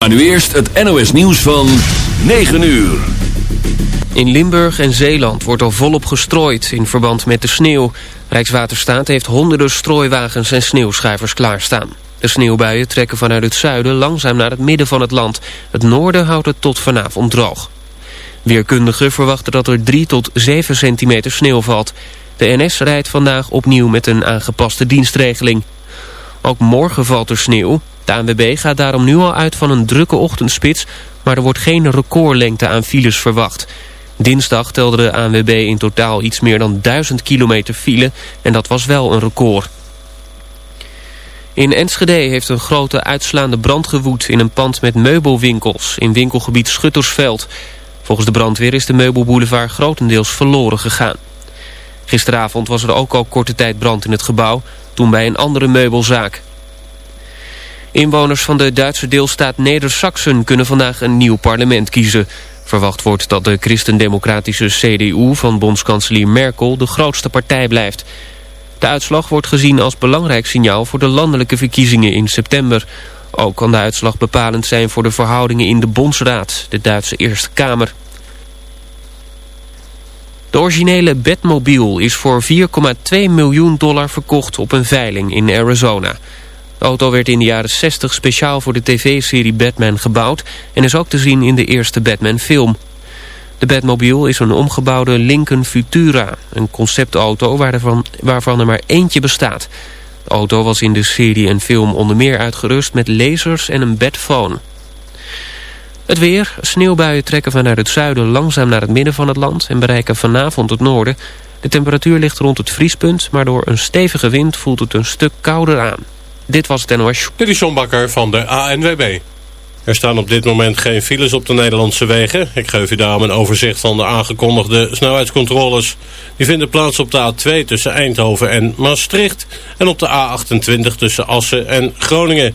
Maar nu eerst het NOS nieuws van 9 uur. In Limburg en Zeeland wordt al volop gestrooid in verband met de sneeuw. Rijkswaterstaat heeft honderden strooiwagens en sneeuwschuivers klaarstaan. De sneeuwbuien trekken vanuit het zuiden langzaam naar het midden van het land. Het noorden houdt het tot vanavond droog. Weerkundigen verwachten dat er 3 tot 7 centimeter sneeuw valt. De NS rijdt vandaag opnieuw met een aangepaste dienstregeling. Ook morgen valt er sneeuw. De ANWB gaat daarom nu al uit van een drukke ochtendspits... maar er wordt geen recordlengte aan files verwacht. Dinsdag telde de ANWB in totaal iets meer dan 1000 kilometer file... en dat was wel een record. In Enschede heeft een grote uitslaande brand gewoed... in een pand met meubelwinkels in winkelgebied Schuttersveld. Volgens de brandweer is de meubelboulevard grotendeels verloren gegaan. Gisteravond was er ook al korte tijd brand in het gebouw... toen bij een andere meubelzaak. Inwoners van de Duitse deelstaat Neder-Saxen kunnen vandaag een nieuw parlement kiezen. Verwacht wordt dat de christendemocratische CDU van bondskanselier Merkel de grootste partij blijft. De uitslag wordt gezien als belangrijk signaal voor de landelijke verkiezingen in september. Ook kan de uitslag bepalend zijn voor de verhoudingen in de Bondsraad, de Duitse Eerste Kamer. De originele Batmobile is voor 4,2 miljoen dollar verkocht op een veiling in Arizona. De auto werd in de jaren 60 speciaal voor de tv-serie Batman gebouwd... en is ook te zien in de eerste Batman-film. De Batmobile is een omgebouwde Lincoln Futura, een conceptauto waarvan, waarvan er maar eentje bestaat. De auto was in de serie en film onder meer uitgerust met lasers en een Batphone. Het weer. Sneeuwbuien trekken vanuit het zuiden langzaam naar het midden van het land... en bereiken vanavond het noorden. De temperatuur ligt rond het vriespunt... maar door een stevige wind voelt het een stuk kouder aan. Dit was het NOS. Dit is John van de ANWB. Er staan op dit moment geen files op de Nederlandse wegen. Ik geef u daarom een overzicht van de aangekondigde snelheidscontroles. Die vinden plaats op de A2 tussen Eindhoven en Maastricht... en op de A28 tussen Assen en Groningen...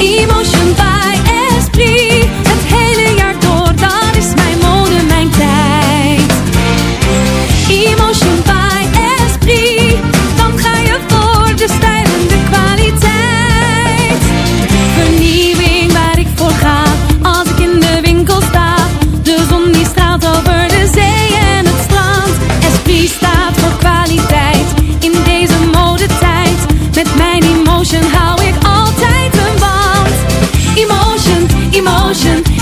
Emotion by Esprit.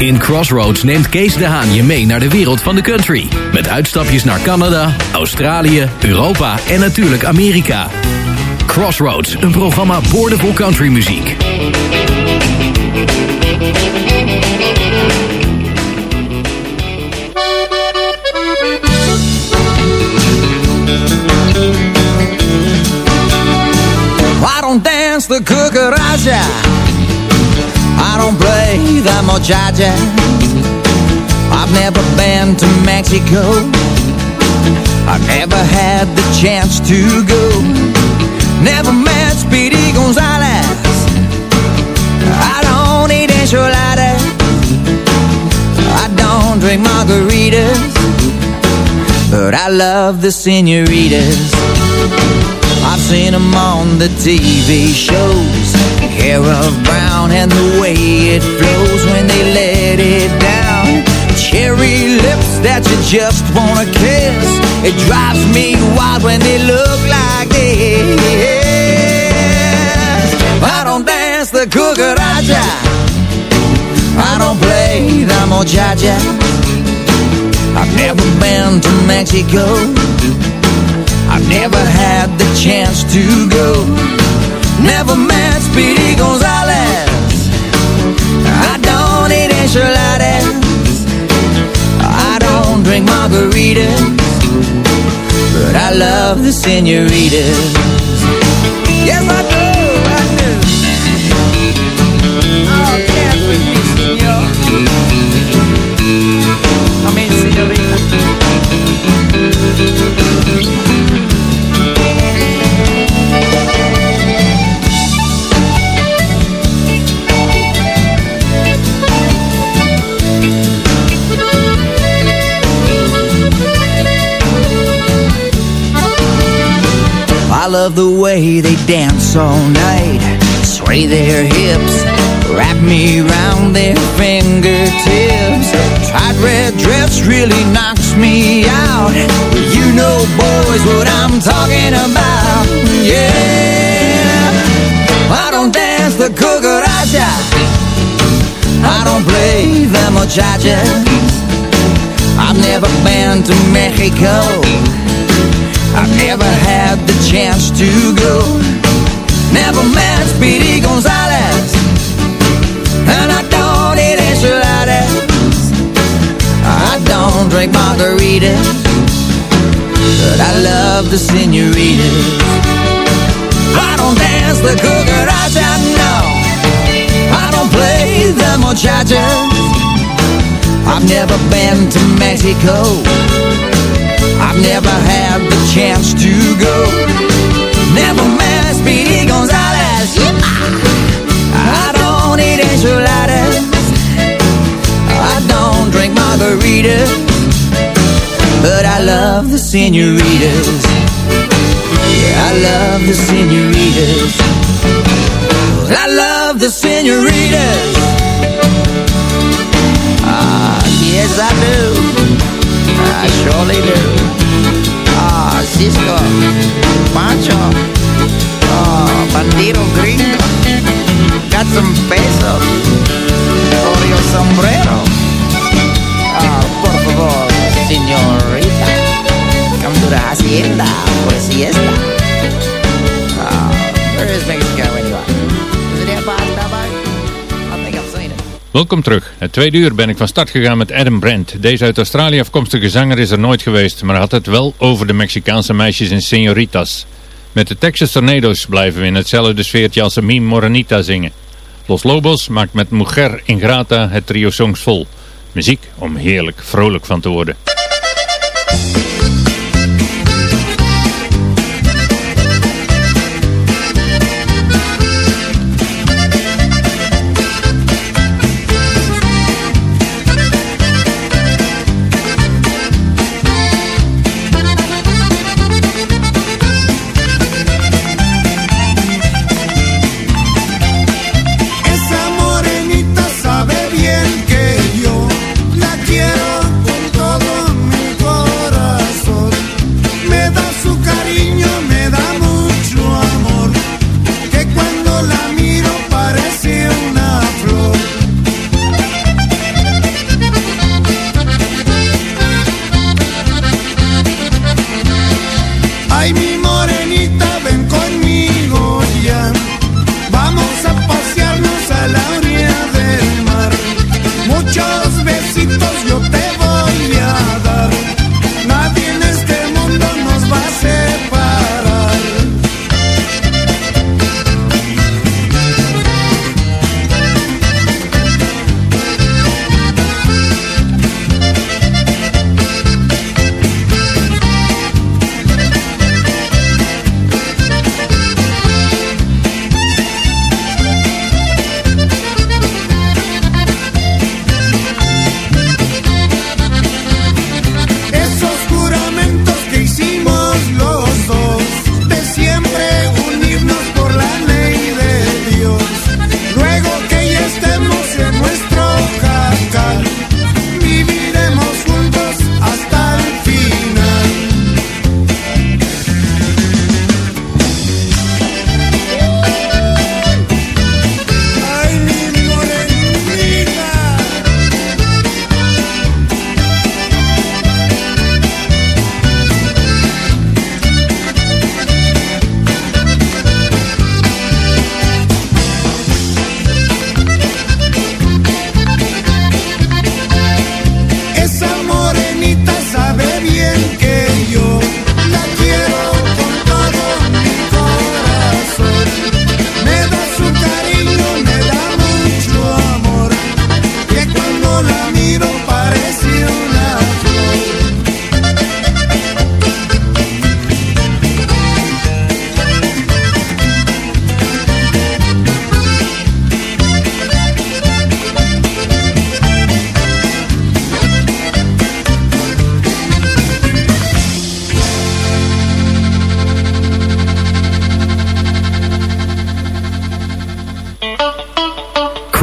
In Crossroads neemt Kees de Haan je mee naar de wereld van de country. Met uitstapjes naar Canada, Australië, Europa en natuurlijk Amerika. Crossroads, een programma boordevol countrymuziek. I don't dance the. I don't play the muchacha. I've never been to Mexico. I never had the chance to go. Never met Speedy Gonzales. I don't eat enchiladas. I don't drink margaritas. But I love the senoritas. I've seen them on the TV shows. Hair of brown and the way it flows when they let it down. Cherry lips that you just wanna kiss. It drives me wild when they look like this. I don't dance the cucaracha. I don't play the muchacha. I've never been to Mexico. I've never had the chance to go. Never met Speedy Gonzales. I don't eat enchiladas. I don't drink margaritas. But I love the senoritas. Yes, I do. I do. Oh, dance with me, senor. I mean, senorita. Love the way they dance all night, sway their hips, wrap me round their fingertips. Tight red dress really knocks me out. You know, boys, what I'm talking about. Yeah, I don't dance the cucaracha. I don't play the muchacha. I've never been to Mexico. I've never had the chance to go. Never met Speedy Gonzales. And I don't eat enchiladas. I don't drink margaritas. But I love the senoritas. I don't dance the cucaracha, no. I don't play the muchachas. I've never been to Mexico. I've never had the chance to go. Never met Speedy Gonzales. I don't eat enchiladas. I don't drink margaritas. But I love the senoritas. Yeah, I love the senoritas. I love the senoritas. Ah, yes I do. I surely do. Ah, Cisco, Pancho, oh, Bandito Gringo. Got some pesos for your sombrero. Ah, por favor, señorita. Come to the hacienda for siesta. Ah, where is Mexico Welkom terug. Het tweede uur ben ik van start gegaan met Adam Brent. Deze uit Australië afkomstige zanger is er nooit geweest, maar had het wel over de Mexicaanse meisjes en senoritas. Met de Texas Tornado's blijven we in hetzelfde sfeertje als Mim Morenita zingen. Los Lobos maakt met Mujer Ingrata het trio songs vol. Muziek om heerlijk vrolijk van te worden.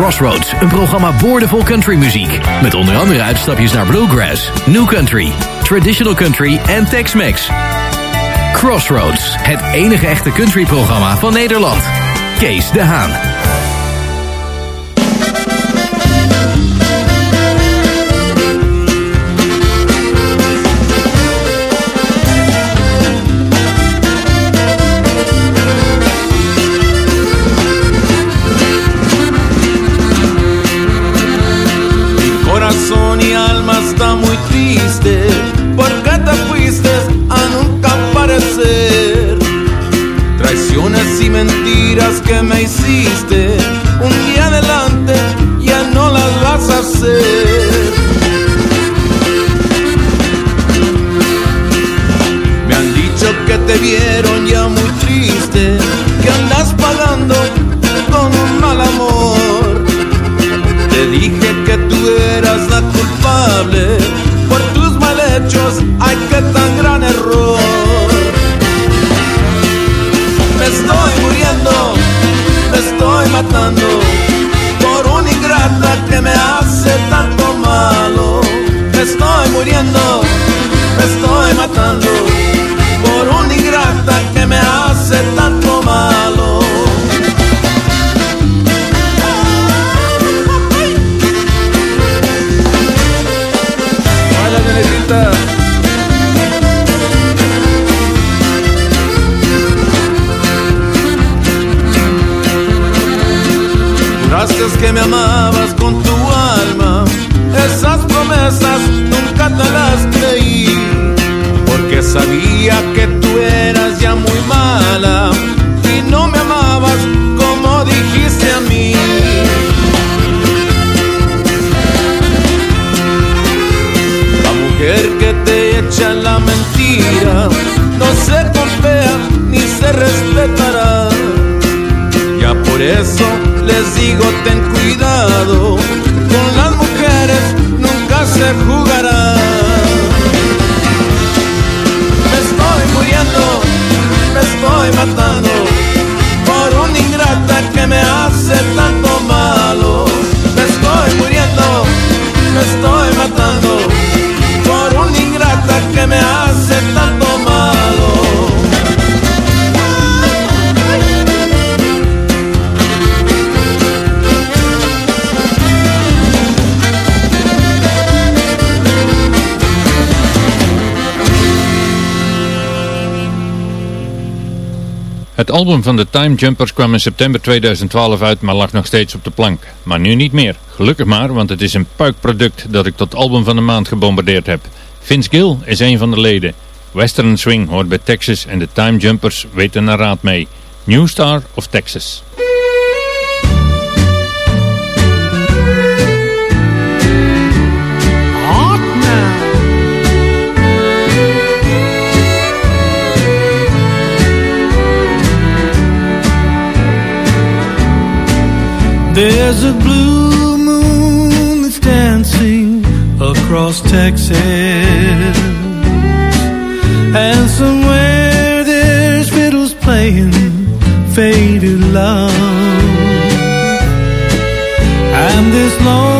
Crossroads, een programma boordevol countrymuziek. Met onder andere uitstapjes naar bluegrass, new country, traditional country en Tex-Mex. Crossroads, het enige echte countryprogramma van Nederland. Kees de Haan. Gracias que me amabas con tu alma. Esas promesas nunca te las creí. Porque sabía que les digo album van de Time Jumpers kwam in september 2012 uit, maar lag nog steeds op de plank. Maar nu niet meer. Gelukkig maar, want het is een puikproduct dat ik tot album van de maand gebombardeerd heb. Vince Gill is een van de leden. Western Swing hoort bij Texas en de Time Jumpers weten een raad mee. New Star of Texas. There's a blue moon that's dancing across Texas. And somewhere there's fiddles playing faded love. And this lonesome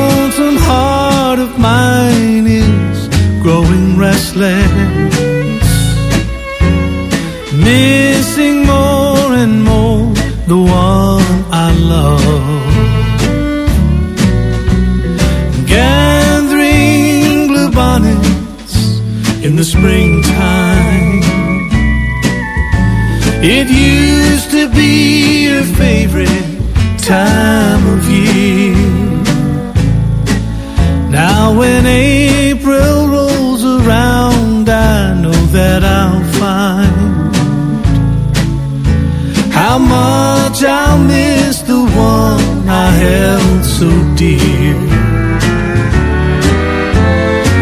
much I'll miss the one I held so dear.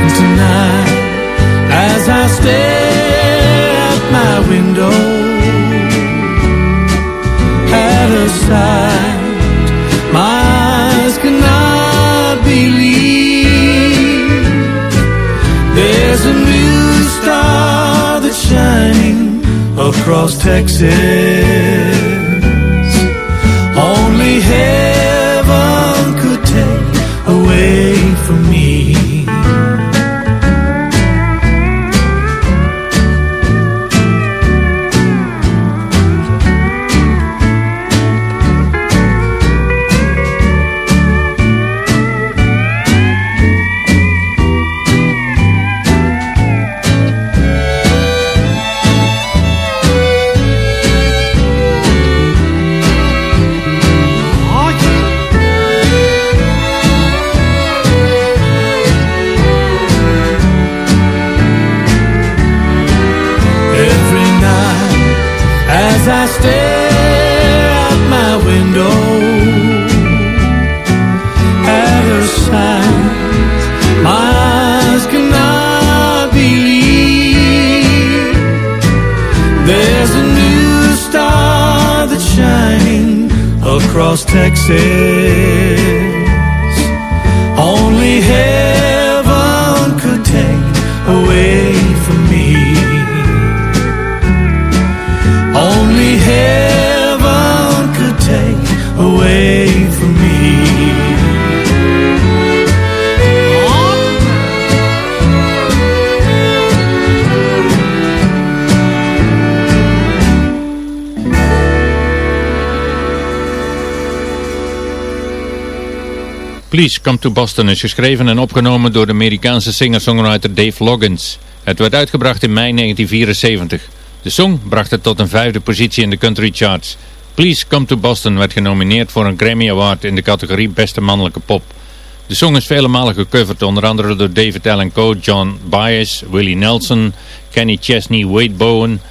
And tonight, as I stare at my window, at a sight my eyes cannot believe. There's a new star that's shining across Texas. Only Please Come to Boston is geschreven en opgenomen door de Amerikaanse singer-songwriter Dave Loggins. Het werd uitgebracht in mei 1974. De song bracht het tot een vijfde positie in de country charts. Please Come to Boston werd genomineerd voor een Grammy Award in de categorie Beste Mannelijke Pop. De song is vele malen gecoverd, onder andere door David Allen Coe, John Baez, Willie Nelson, Kenny Chesney, Wade Bowen,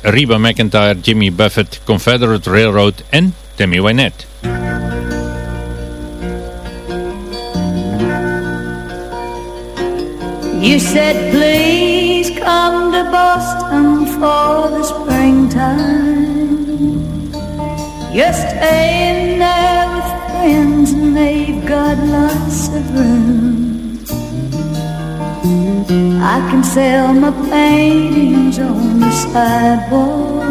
Reba McIntyre, Jimmy Buffett, Confederate Railroad en Tammy Wynette. You said, please come to Boston for the springtime. You're staying there with friends and they've got lots of room. I can sell my paintings on the sidewalk.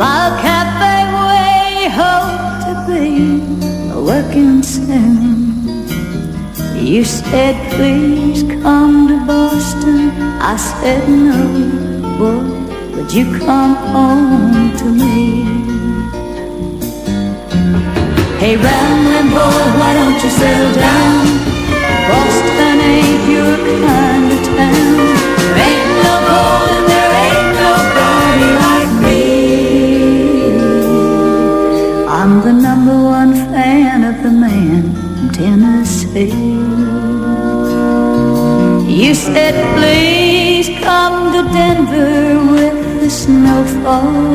A cafe way, hope to be a working soon. You said, please come to Boston. I said, no, boy, would you come home to me? Hey, rambling boy, why don't you settle down? Boston ain't your kind of town. Ain't no gold You said, please come to Denver with the snowfall.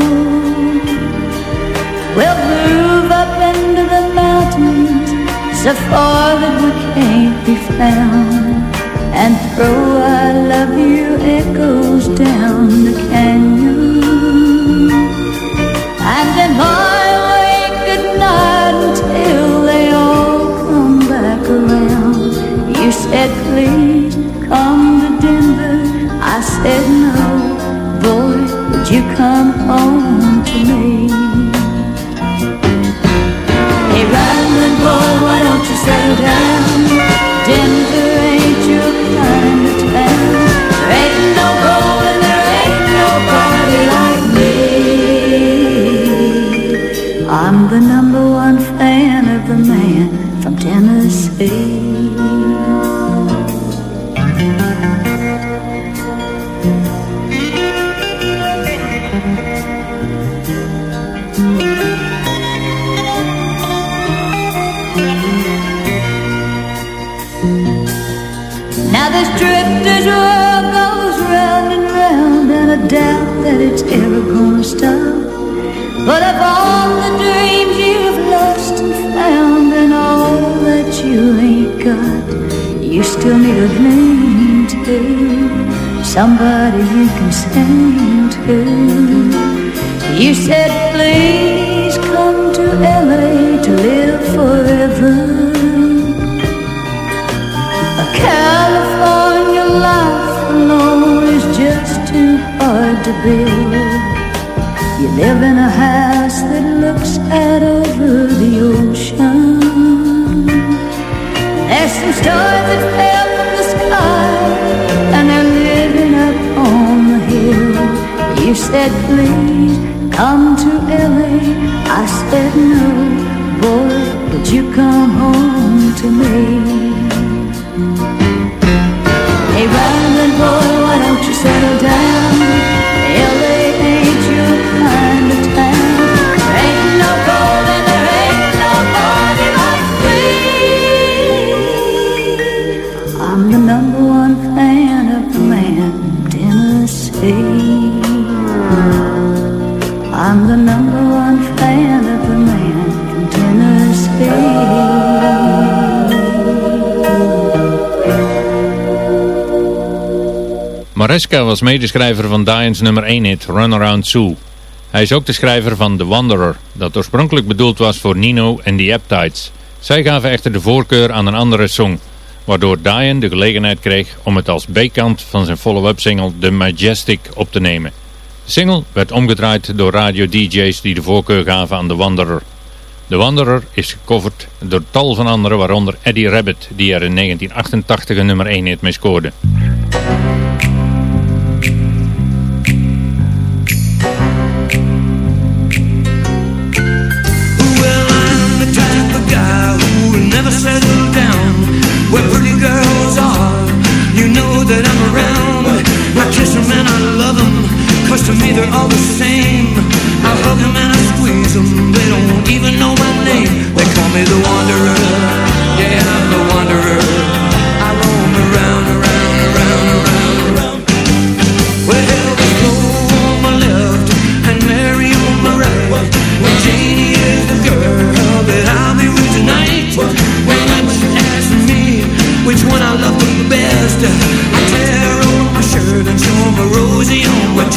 We'll move up into the mountains so far that we can't be found and throw I love you echoes down the canyon. And then highway sing to. You said, please come to LA to live forever. A California life alone is just too hard to build. You live in a house come home to me? Hey, Ryland boy, why don't you settle down? Maresca was medeschrijver van Diane's nummer 1 hit Run Around Sue. Hij is ook de schrijver van The Wanderer, dat oorspronkelijk bedoeld was voor Nino en The Aptites. Zij gaven echter de voorkeur aan een andere song, waardoor Diane de gelegenheid kreeg om het als B-kant van zijn follow-up single The Majestic op te nemen. De single werd omgedraaid door radio-dj's die de voorkeur gaven aan The Wanderer. The Wanderer is gecoverd door tal van anderen, waaronder Eddie Rabbit, die er in 1988 een nummer 1 hit mee scoorde. That I'm around. I kiss them and I love them, cause to me they're all the same. I hug them and I squeeze them, they don't even know my name. They call me the wanderer,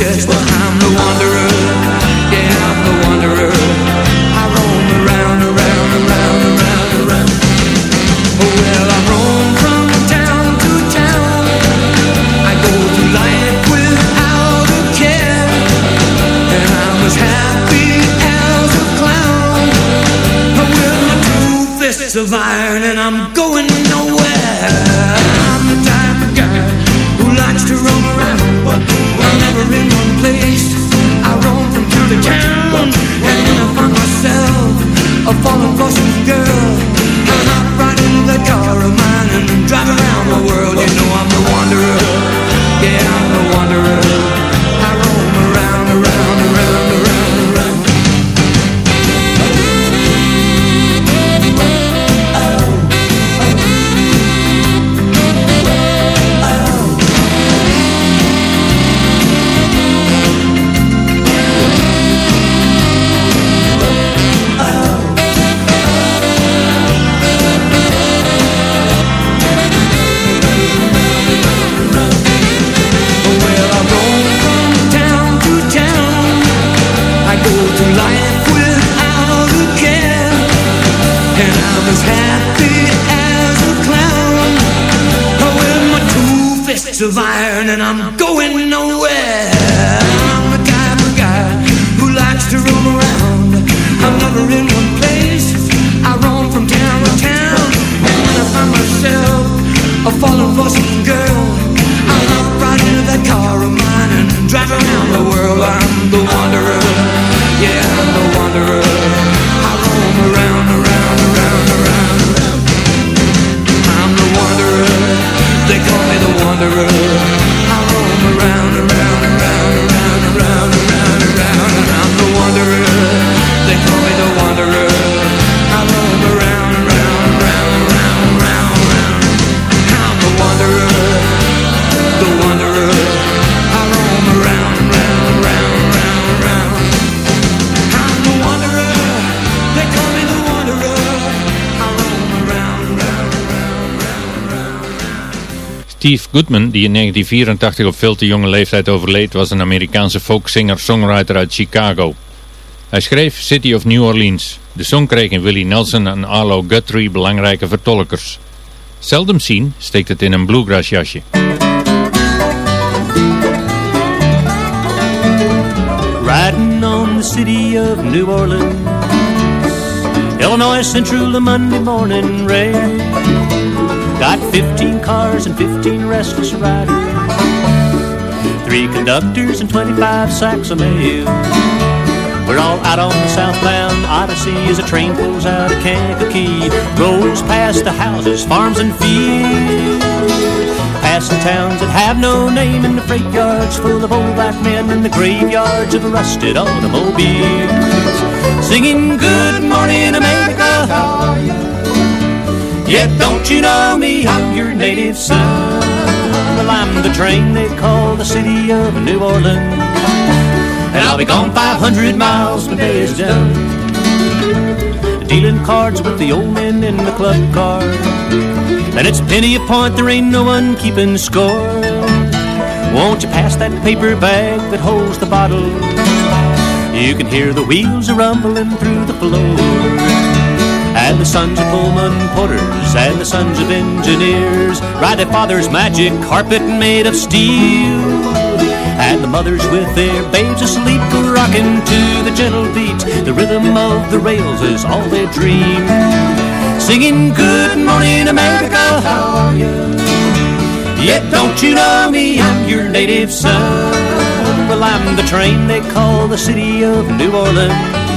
on my world. Goodman, die in 1984 op veel te jonge leeftijd overleed, was een Amerikaanse folksinger-songwriter uit Chicago. Hij schreef City of New Orleans. De song kreeg in Willie Nelson en Arlo Guthrie belangrijke vertolkers. Seldom zien steekt het in een bluegrass jasje. Riding on the city of New Orleans, Illinois Central, a Monday morning rain. Got 15 cars and 15 restless riders, three conductors and 25 sacks of mail. We're all out on the southbound Odyssey as a train pulls out of Kankakee, rolls past the houses, farms, and fields. Passing towns that have no name in the freight yards full of old black men and the graveyards of rusted automobiles. Singing Good Morning America. Yet don't you know me, I'm your native son. Well, I'm the train they call the city of New Orleans. And I'll be gone 500 miles when day is done. Dealing cards with the old men in the club car. And it's penny a point, there ain't no one keeping score. Won't you pass that paper bag that holds the bottle? You can hear the wheels a rumbling through the floor. The sons of Pullman porters and the sons of engineers ride their father's magic carpet made of steel. And the mothers with their babes asleep rocking to the gentle beat. The rhythm of the rails is all they dream. Singing good morning America, how are you? Yet don't you know me, I'm your native son. Well, I'm the train they call the city of New Orleans.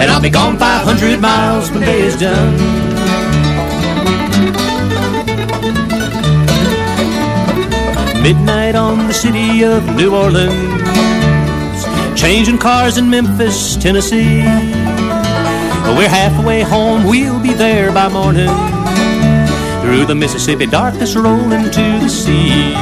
And I'll be gone 500 miles when day is done. Midnight on the city of New Orleans. Changing cars in Memphis, Tennessee. We're halfway home, we'll be there by morning. Through the Mississippi darkness rolling to the sea.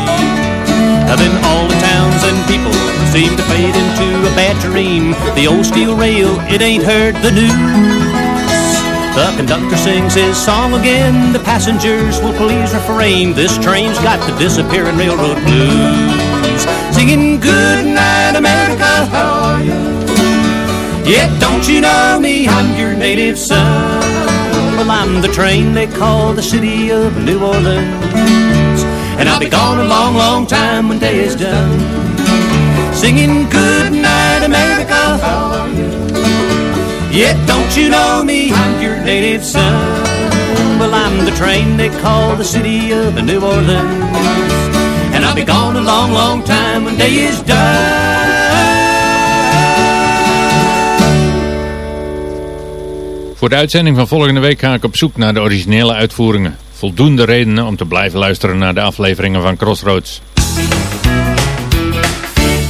Then all the towns and people seem to fade into a bad dream. The old steel rail, it ain't heard the news. The conductor sings his song again. The passengers will please refrain. This train's got the disappearing railroad blues. Singing good night, America, how are you? Yet don't you know me? I'm your native son. Well, I'm the train they call the city of New Orleans. And I'll be gone a long, long time when day is done. Singing good night, America, how are? Yet don't you know me, I'm your native son. Well, I'm the train they call the city of New Orleans. And I'll be gone a long, long time when day is done. Voor de uitzending van volgende week ga ik op zoek naar de originele uitvoeringen. Voldoende redenen om te blijven luisteren naar de afleveringen van Crossroads.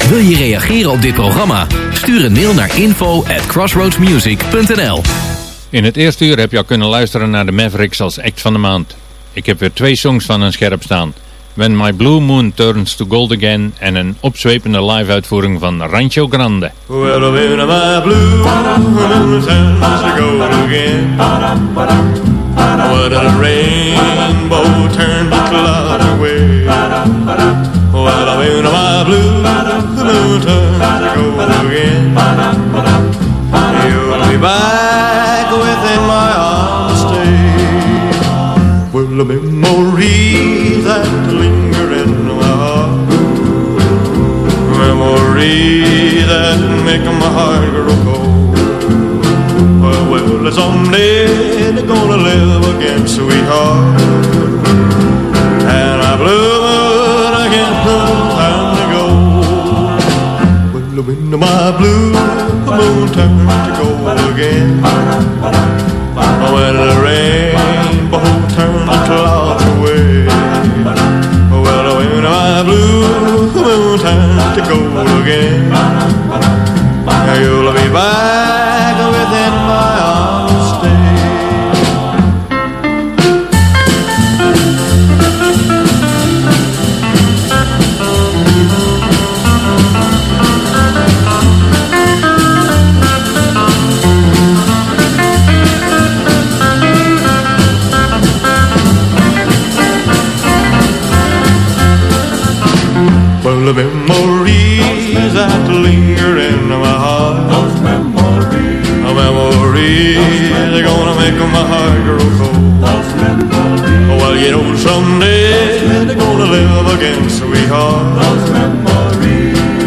Wil je reageren op dit programma? Stuur een mail naar info at crossroadsmusic.nl In het eerste uur heb je al kunnen luisteren naar de Mavericks als act van de maand. Ik heb weer twee songs van hen scherp staan. When My Blue Moon Turns to Gold Again en een opzwepende live uitvoering van Rancho Grande. Well, when my blue moon turns to gold again What a rainbow turn to cloud away Well, when my blue moon turns gold again You'll be back within my arms stay Well, the memories that linger in my heart Memories that make my heart grow cold Well, well someday they're gonna live again, sweetheart? And I blue Well, when my blue moon turns to gold again When the rainbow turns the clouds away Well, when my blue moon turns to gold again You'll be back They're gonna make my heart grow cold memories Well, you know someday They're gonna live again, sweetheart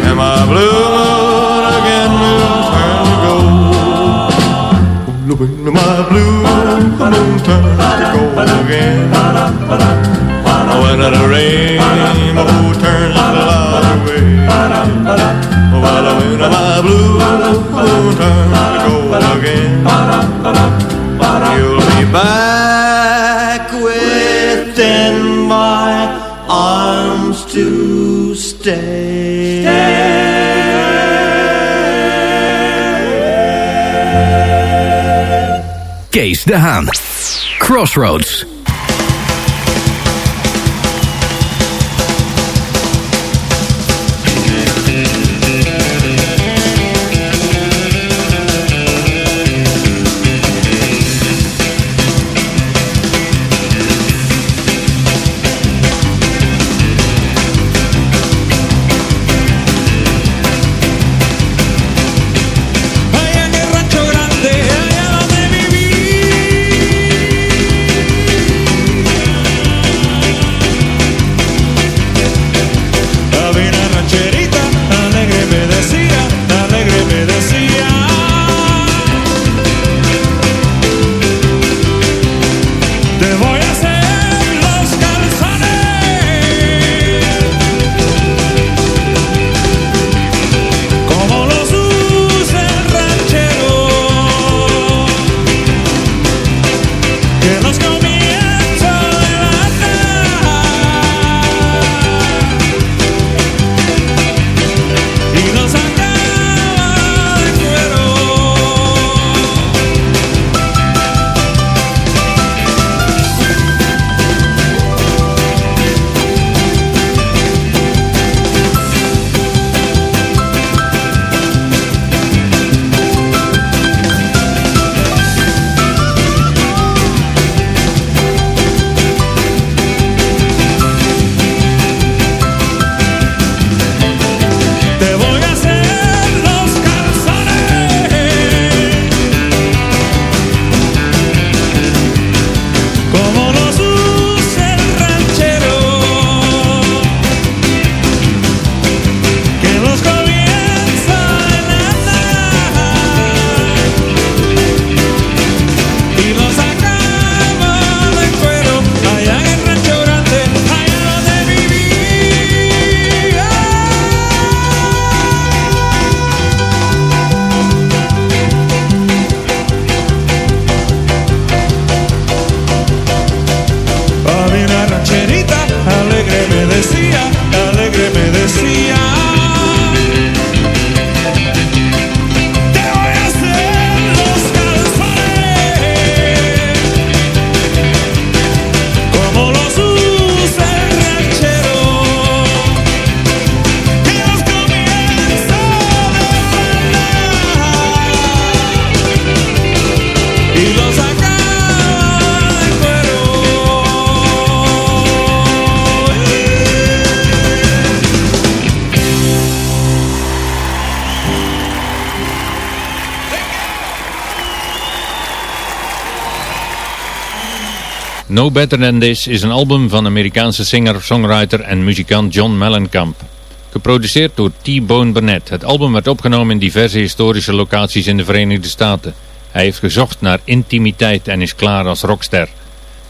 And my blue moon again will turn to gold my blue moon turns to gold again when the rainbow turns the cloud away when my blue moon turns again You'll be back within my arms to stay Kees de Haan. Crossroads. No Better Than This is een album van Amerikaanse singer, songwriter en muzikant John Mellencamp. Geproduceerd door T-Bone Burnett. Het album werd opgenomen in diverse historische locaties in de Verenigde Staten. Hij heeft gezocht naar intimiteit en is klaar als rockster.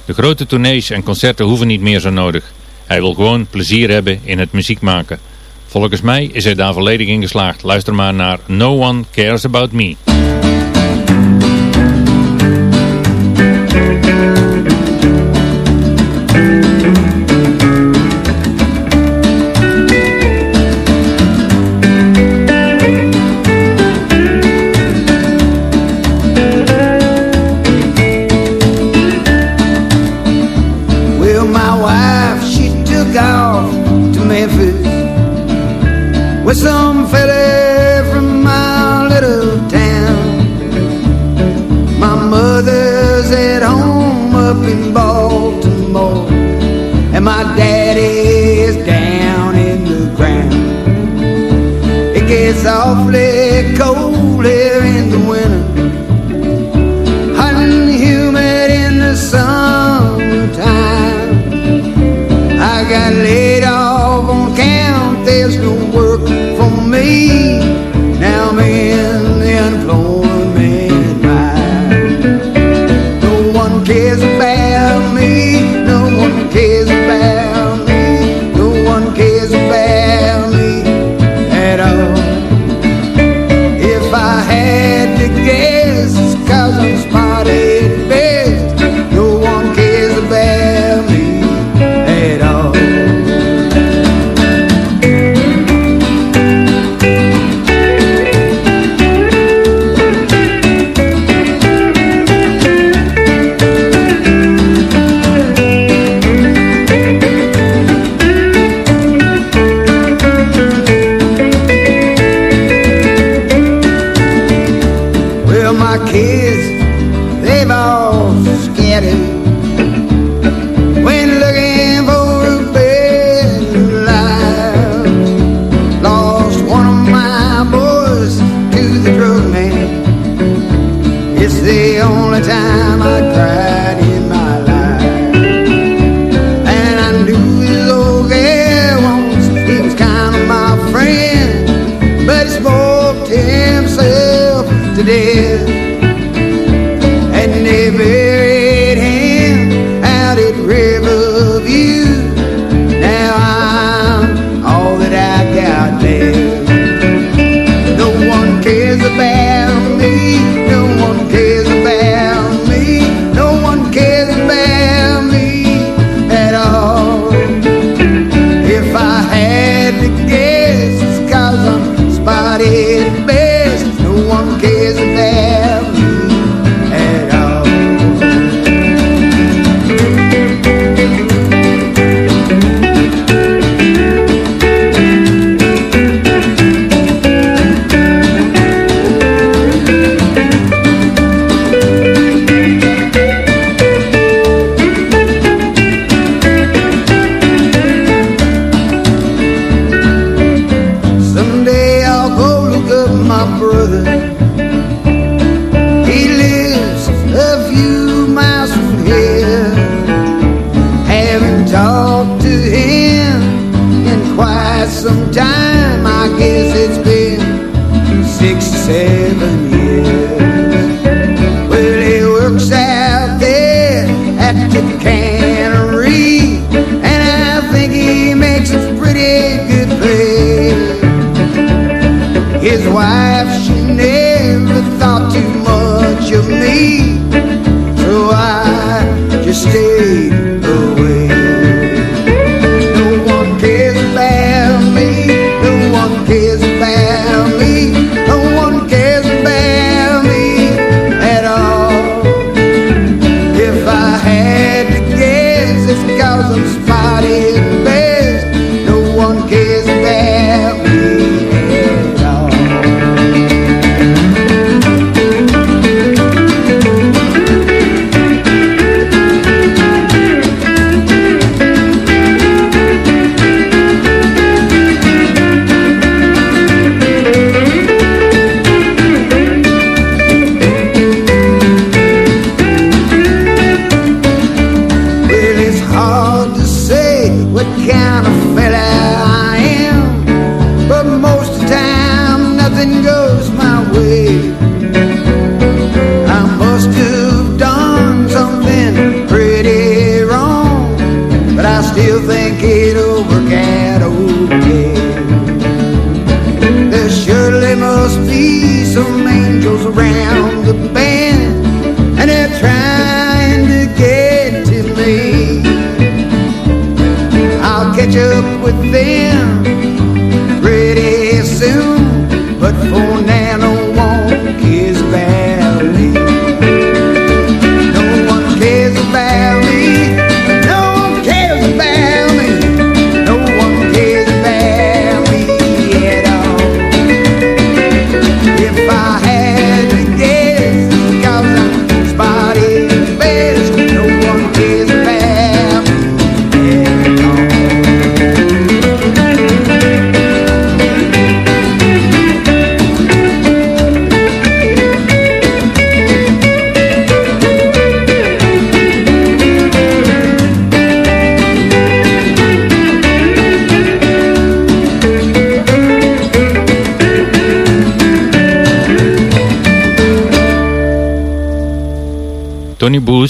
De grote tournees en concerten hoeven niet meer zo nodig. Hij wil gewoon plezier hebben in het muziek maken. Volgens mij is hij daar volledig in geslaagd. Luister maar naar No One Cares About Me. It's the only time I cried.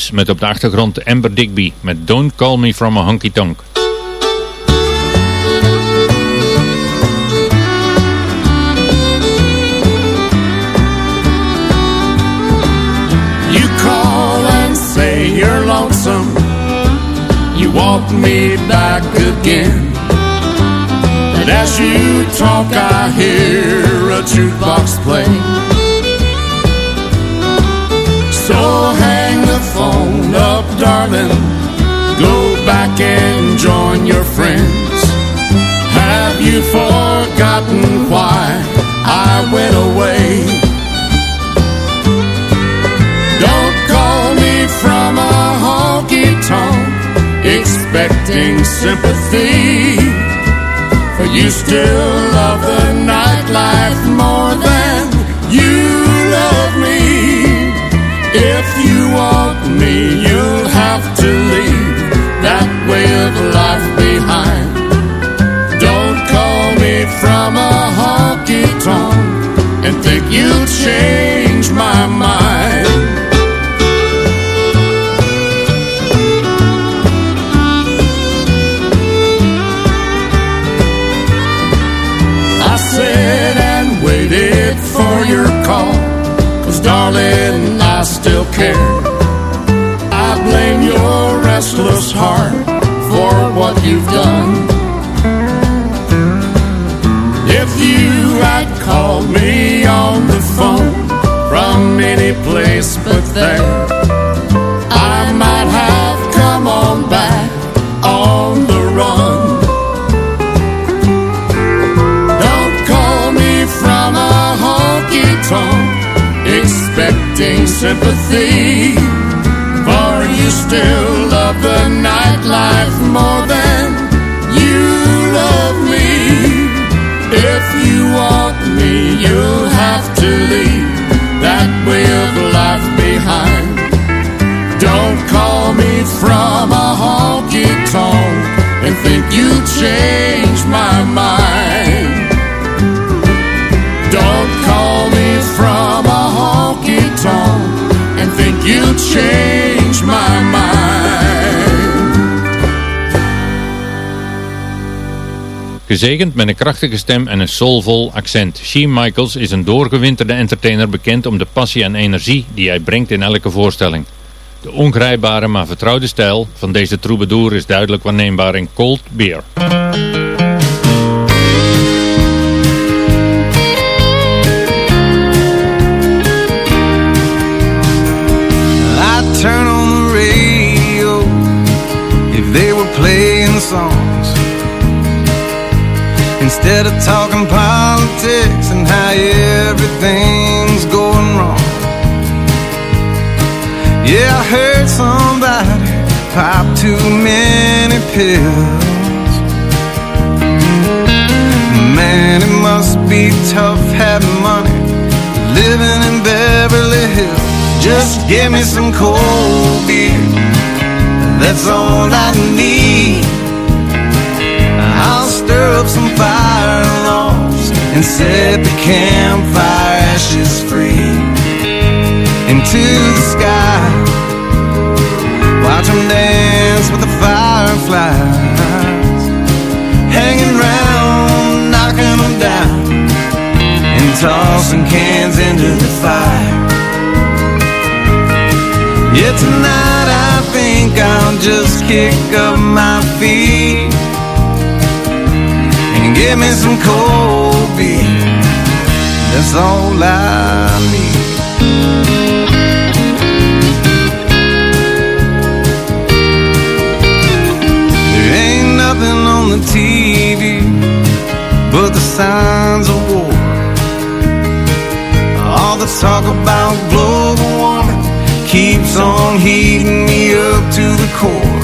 Booth met op de achtergrond Amber Digby met Don't Call Me From a Honky Tonk. You call and say you're lonesome. You want me back again. And as you talk, I hear a jukebox play. So phone up, darling. Go back and join your friends. Have you forgotten why I went away? Don't call me from a honky tonk expecting sympathy. For you still love the nightlife more than have to leave that way of life behind. Don't call me from a honky tonk and think you'll change my mind. I sat and waited for your call. Cause darling, I still care. Blame your restless heart for what you've done. If you had called me on the phone from any place but there, I might have come on back on the run. Don't call me from a honky tonk expecting sympathy. Still love the nightlife more than you love me. If you want me, you'll have to leave that way of life behind. Don't call me from a honky tonk and think you change my mind. Don't call me from a honky tonk and think you change Gezegend met een krachtige stem en een soulvol accent. Sheen Michaels is een doorgewinterde entertainer bekend om de passie en energie die hij brengt in elke voorstelling. De ongrijpbare maar vertrouwde stijl van deze troubadour is duidelijk waarneembaar in Cold Beer. Turn if they were playing songs instead of talking politics and how everything's going wrong. Yeah, I heard somebody pop too many pills. Man, it must be tough having money living in Beverly Hills. Just give me some cold beer. That's all I need. I'll stir up some fire and set the campfire ashes free into the sky. Watch them dance with the fireflies, hanging round, knocking them down, and tossing cans into the fire. Yeah, tonight I think I'll just kick up my feet and give me some cold beer. That's all I need. There ain't nothing on the TV but the signs of war. All the talk about global warming keeps on heating me up to the core.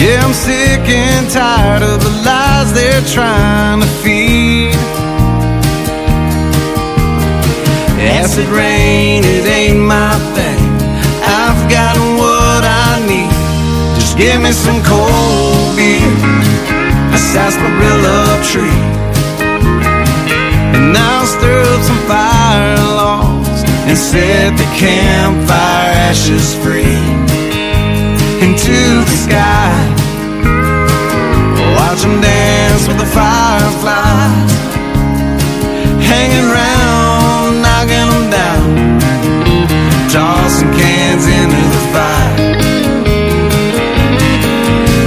Yeah, I'm sick and tired of the lies they're trying to feed. Acid rain, it ain't my thing. I've got what I need. Just give me some cold beer, a sarsaparilla tree. And I'll stir up some fire logs and set the campfire ashes free into the sky.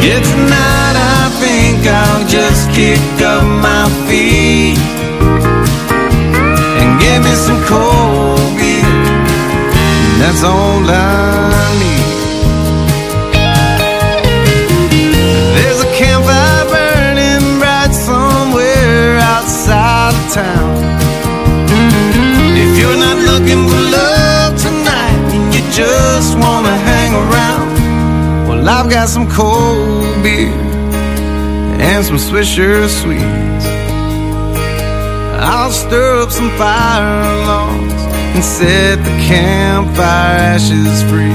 Yeah, tonight I think I'll just kick up my feet and give me some cold beer. That's all I need. There's a campfire burning bright somewhere outside of town. If you're I've got some cold beer and some Swisher sweets. I'll stir up some fire logs and set the campfire ashes free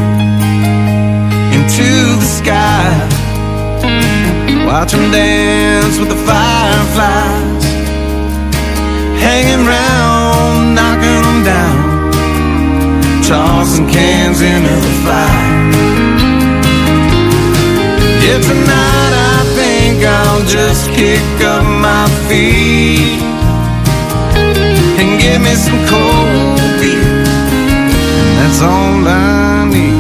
into the sky. Watch them dance with the fireflies, hanging round, knocking them down, tossing cans into the fire. Yeah, tonight I think I'll just kick up my feet and give me some cold beer. And that's all I need.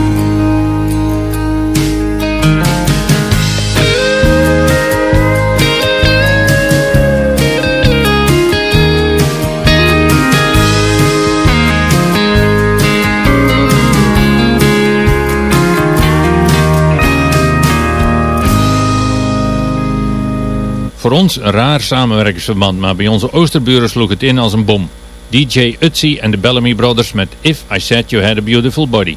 Voor ons een raar samenwerkingsverband, maar bij onze oosterburen sloeg het in als een bom. DJ Utsi en de Bellamy Brothers met If I Said You Had a Beautiful Body.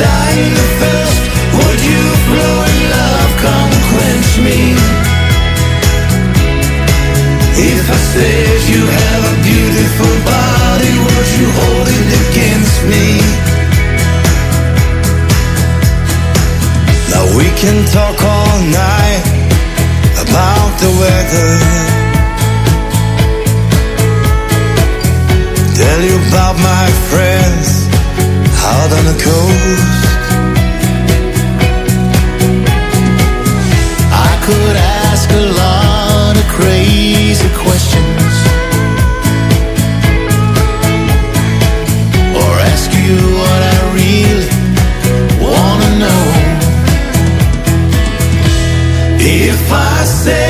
Dying of thirst, would you flow in love, come quench me? If I said you have a beautiful body, would you hold it against me? Now we can talk all night about the weather. Tell you about my friends out on the coast. I could ask a lot of crazy questions Or ask you what I really wanna know If I said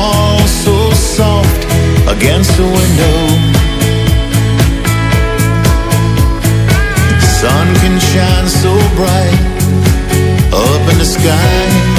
against the window. Sun can shine so bright up in the sky.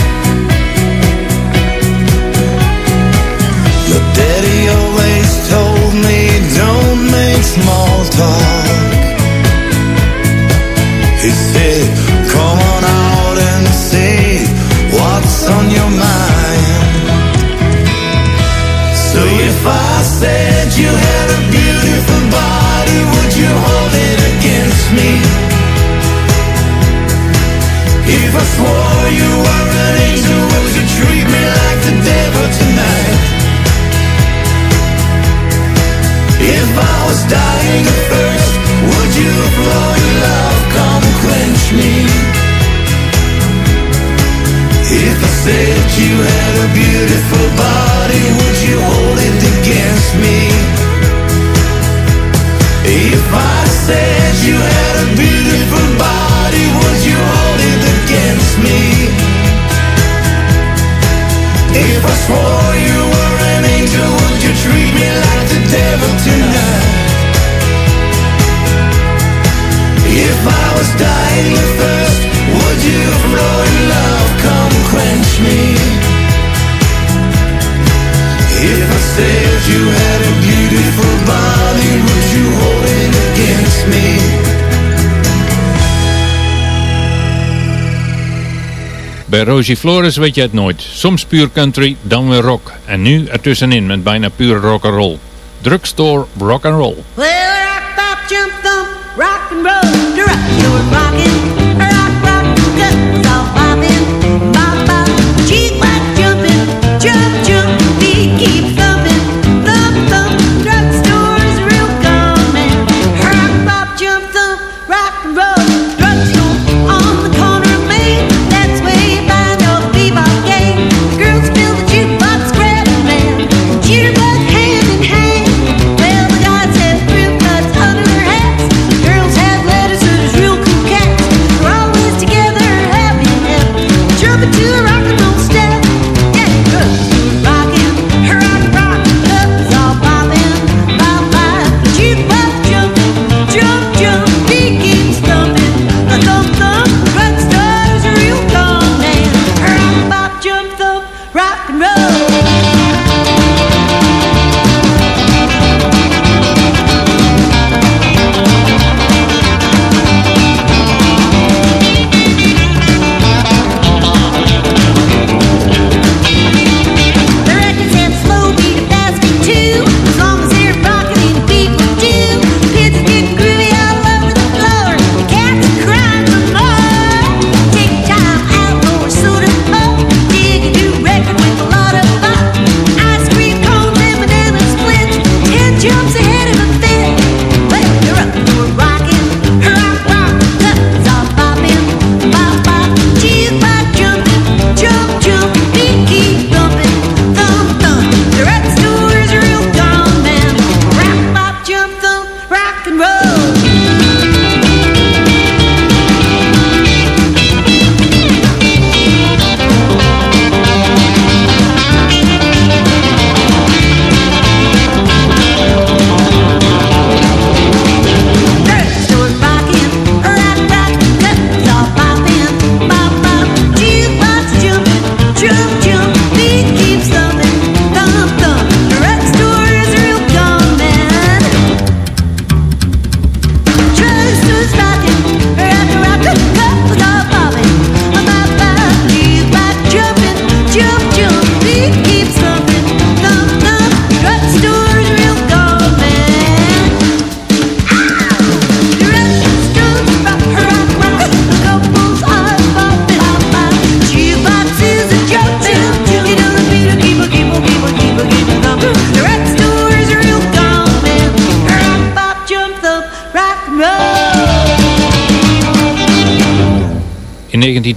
Bij Rosie Flores weet je het nooit. Soms puur country, dan weer rock. En nu ertussenin met bijna puur rock and roll. Drugstore rock and roll. Rock and roll.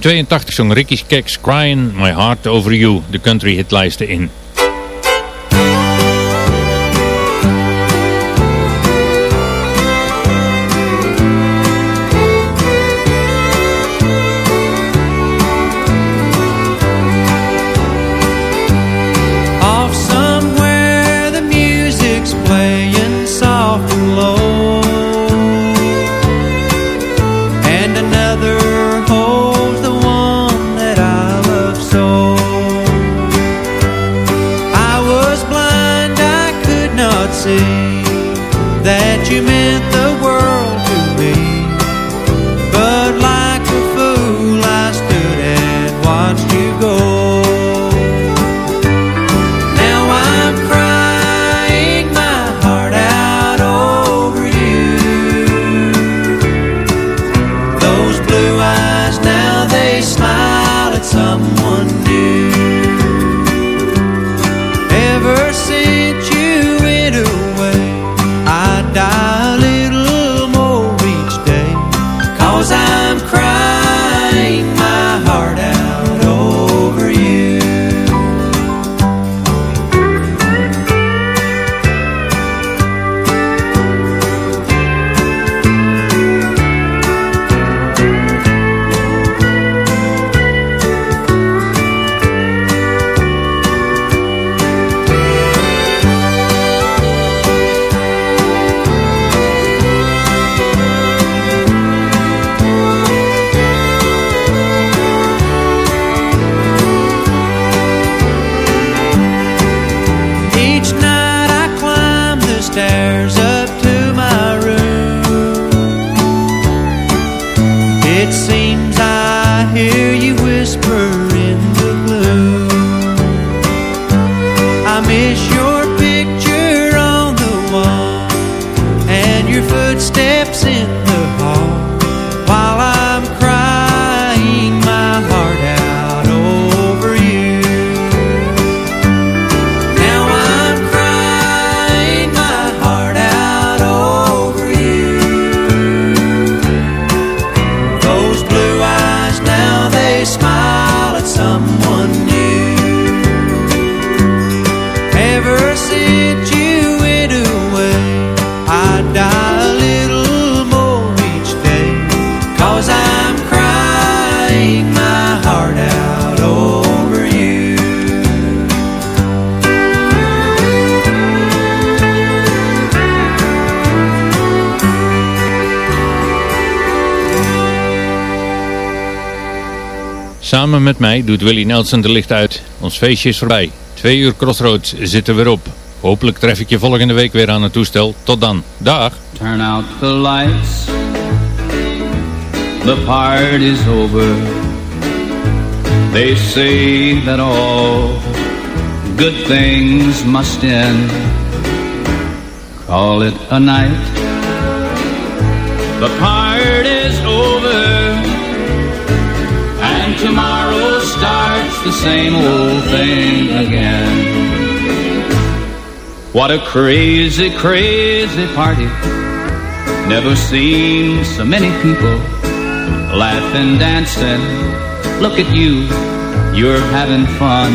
1982 zong Ricky's Cakes Crying My Heart Over You de country hitlijsten in. Samen met mij doet Willie Nelson de licht uit. Ons feestje is voorbij. Twee uur Crossroads zitten weer op. Hopelijk tref ik je volgende week weer aan het toestel. Tot dan. Dag. Turn out the lights. The party's over. They say that all good things must end. Call it a night. The party's over. The same old thing again. What a crazy, crazy party. Never seen so many people laughing, dancing. Look at you, you're having fun.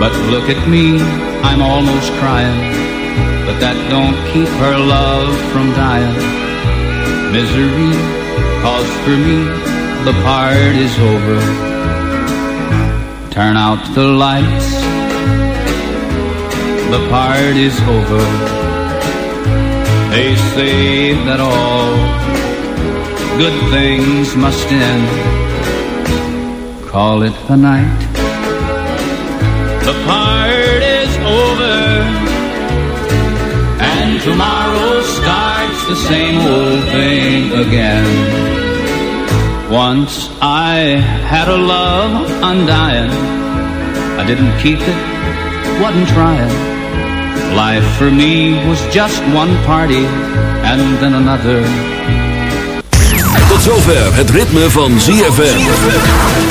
But look at me, I'm almost crying. But that don't keep her love from dying. Misery, cause for me, the party's over. Turn out the lights. The party's over. They say that all good things must end. Call it a night. The party's over. And tomorrow starts the same old thing again. Once I had a love undying. I didn't keep it, wasn't trying. Life for me was just one party and then another. Tot zover het ritme van ZFM.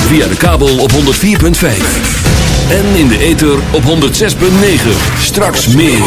Via de kabel op 104.5. En in de ether op 106.9. Straks meer.